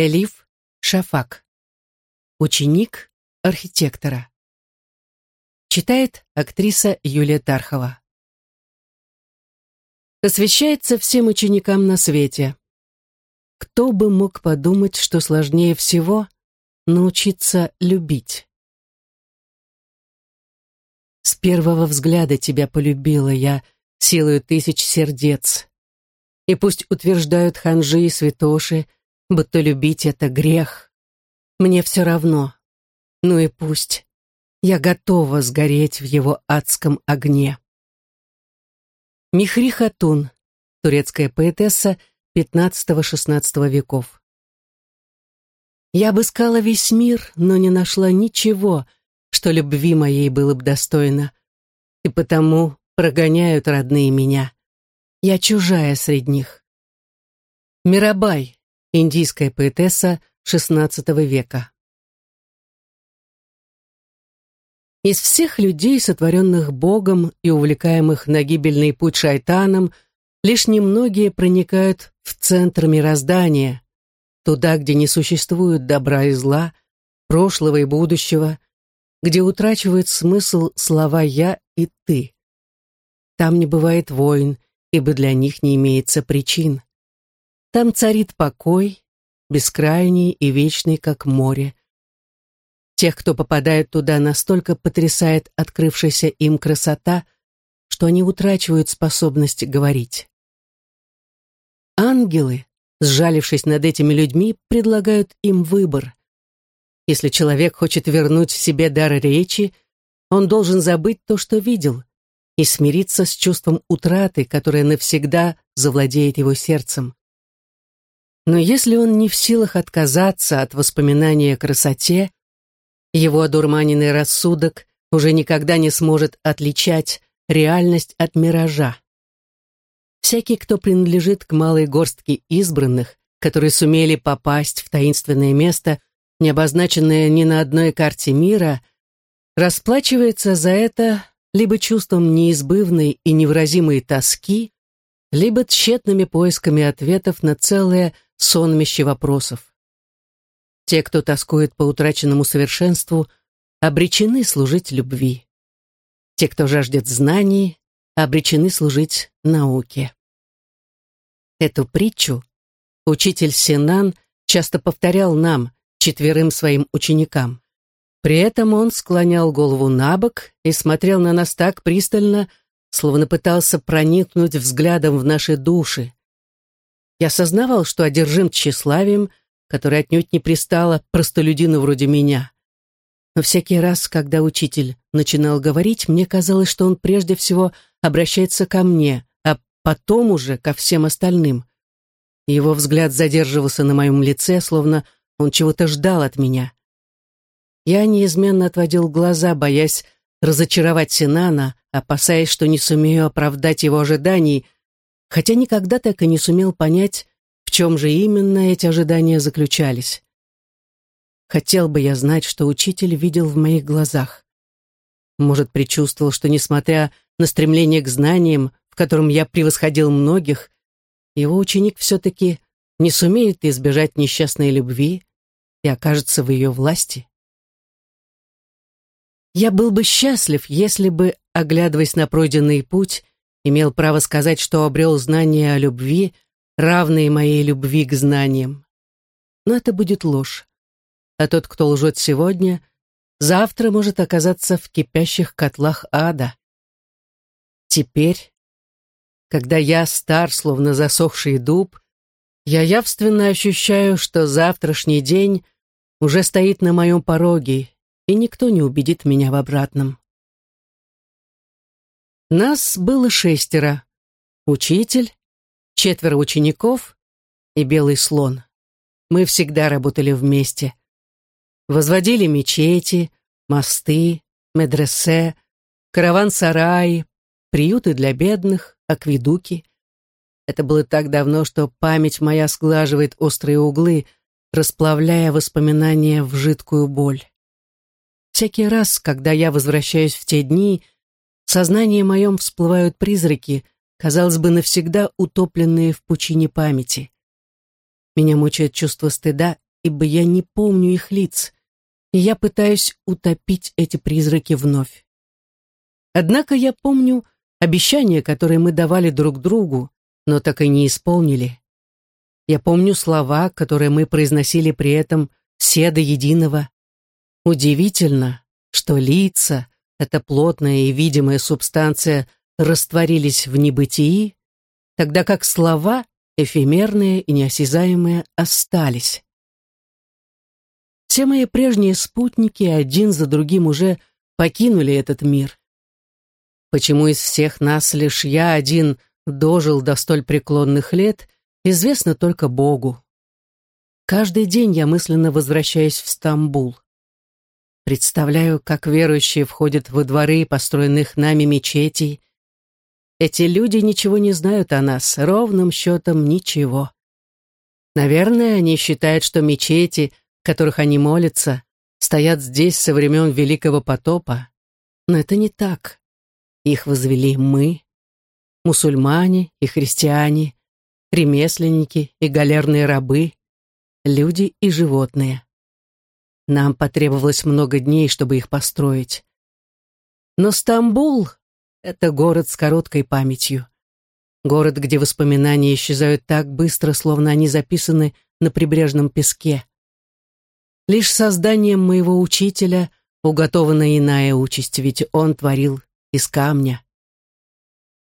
Элиф Шафак. Ученик архитектора. Читает актриса Юлия Тархова. Посвящается всем ученикам на свете. Кто бы мог подумать, что сложнее всего научиться любить? С первого взгляда тебя полюбила я силою тысяч сердец. И пусть утверждают ханжи и святоши, будто любить это грех. Мне все равно. Ну и пусть. Я готова сгореть в его адском огне. Михри Хатун, турецкая поэтесса XV-XVI веков. Я обыскала весь мир, но не нашла ничего, что любви моей было бы достойно, и потому прогоняют родные меня. Я чужая среди них. Мирабай, индийская поэтесса XVI века. Из всех людей, сотворенных Богом и увлекаемых на гибельный путь шайтаном, лишь немногие проникают в центр мироздания, туда, где не существует добра и зла, прошлого и будущего, где утрачивает смысл слова «я» и «ты». Там не бывает войн, ибо для них не имеется причин. Там царит покой, бескрайний и вечный, как море. Тех, кто попадает туда, настолько потрясает открывшаяся им красота, что они утрачивают способность говорить. Ангелы, сжалившись над этими людьми, предлагают им выбор. Если человек хочет вернуть себе дар речи, он должен забыть то, что видел, и смириться с чувством утраты, которое навсегда завладеет его сердцем. Но если он не в силах отказаться от воспоминания о красоте, его одурманенный рассудок уже никогда не сможет отличать реальность от миража. Всякий, кто принадлежит к малой горстке избранных, которые сумели попасть в таинственное место, не обозначенное ни на одной карте мира, расплачивается за это либо чувством неизбывной и невыразимой тоски, либо тщетными поисками ответов на целое сонмище вопросов. Те, кто тоскует по утраченному совершенству, обречены служить любви. Те, кто жаждет знаний, обречены служить науке. Эту притчу учитель Синан часто повторял нам, четверым своим ученикам. При этом он склонял голову на бок и смотрел на нас так пристально, словно пытался проникнуть взглядом в наши души. Я осознавал, что одержим тщеславием, которое отнюдь не пристало простолюдину вроде меня. Но всякий раз, когда учитель начинал говорить, мне казалось, что он прежде всего обращается ко мне, а потом уже ко всем остальным. Его взгляд задерживался на моем лице, словно он чего-то ждал от меня. Я неизменно отводил глаза, боясь разочаровать Синана, опасаясь, что не сумею оправдать его ожиданий, хотя никогда так и не сумел понять, в чем же именно эти ожидания заключались. Хотел бы я знать, что учитель видел в моих глазах. Может, предчувствовал, что, несмотря на стремление к знаниям, в котором я превосходил многих, его ученик все-таки не сумеет избежать несчастной любви и окажется в ее власти. Я был бы счастлив, если бы, оглядываясь на пройденный путь, имел право сказать, что обрел знания о любви, равные моей любви к знаниям. Но это будет ложь. А тот, кто лжет сегодня, завтра может оказаться в кипящих котлах ада. Теперь, когда я стар, словно засохший дуб, я явственно ощущаю, что завтрашний день уже стоит на моем пороге, и никто не убедит меня в обратном. Нас было шестеро. Учитель, четверо учеников и белый слон. Мы всегда работали вместе. Возводили мечети, мосты, медресе, караван-сараи, приюты для бедных, акведуки. Это было так давно, что память моя сглаживает острые углы, расплавляя воспоминания в жидкую боль. Всякий раз, когда я возвращаюсь в те дни, в сознании моем всплывают призраки, казалось бы, навсегда утопленные в пучине памяти. Меня мучает чувство стыда ибо я не помню их лиц, и я пытаюсь утопить эти призраки вновь. Однако я помню обещания, которые мы давали друг другу, но так и не исполнили. Я помню слова, которые мы произносили при этом все до единого. Удивительно, что лица, эта плотная и видимая субстанция, растворились в небытии, тогда как слова, эфемерные и неосязаемые, остались. Все мои прежние спутники один за другим уже покинули этот мир. Почему из всех нас лишь я один дожил до столь преклонных лет, известно только Богу. Каждый день я мысленно возвращаюсь в Стамбул. Представляю, как верующие входят во дворы построенных нами мечетей. Эти люди ничего не знают о нас, ровным счетом ничего. Наверное, они считают, что мечети, в которых они молятся, стоят здесь со времен Великого потопа. Но это не так. Их возвели мы, мусульмане и христиане, ремесленники и галерные рабы, люди и животные. Нам потребовалось много дней, чтобы их построить. Но Стамбул — это город с короткой памятью. Город, где воспоминания исчезают так быстро, словно они записаны на прибрежном песке. Лишь созданием моего учителя уготована иная участь, ведь он творил из камня.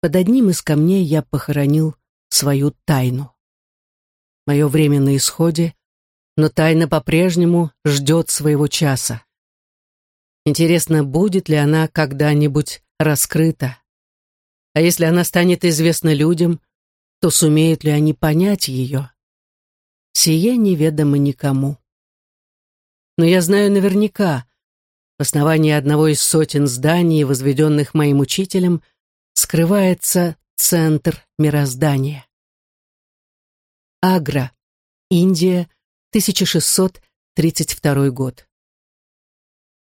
Под одним из камней я похоронил свою тайну. Мое время на исходе, но тайна по-прежнему ждет своего часа. Интересно, будет ли она когда-нибудь раскрыта? А если она станет известна людям, то сумеют ли они понять ее? Сие неведомо никому. Но я знаю наверняка, в основании одного из сотен зданий, возведенных моим учителем, скрывается центр мироздания. Агра, Индия, 1632 год.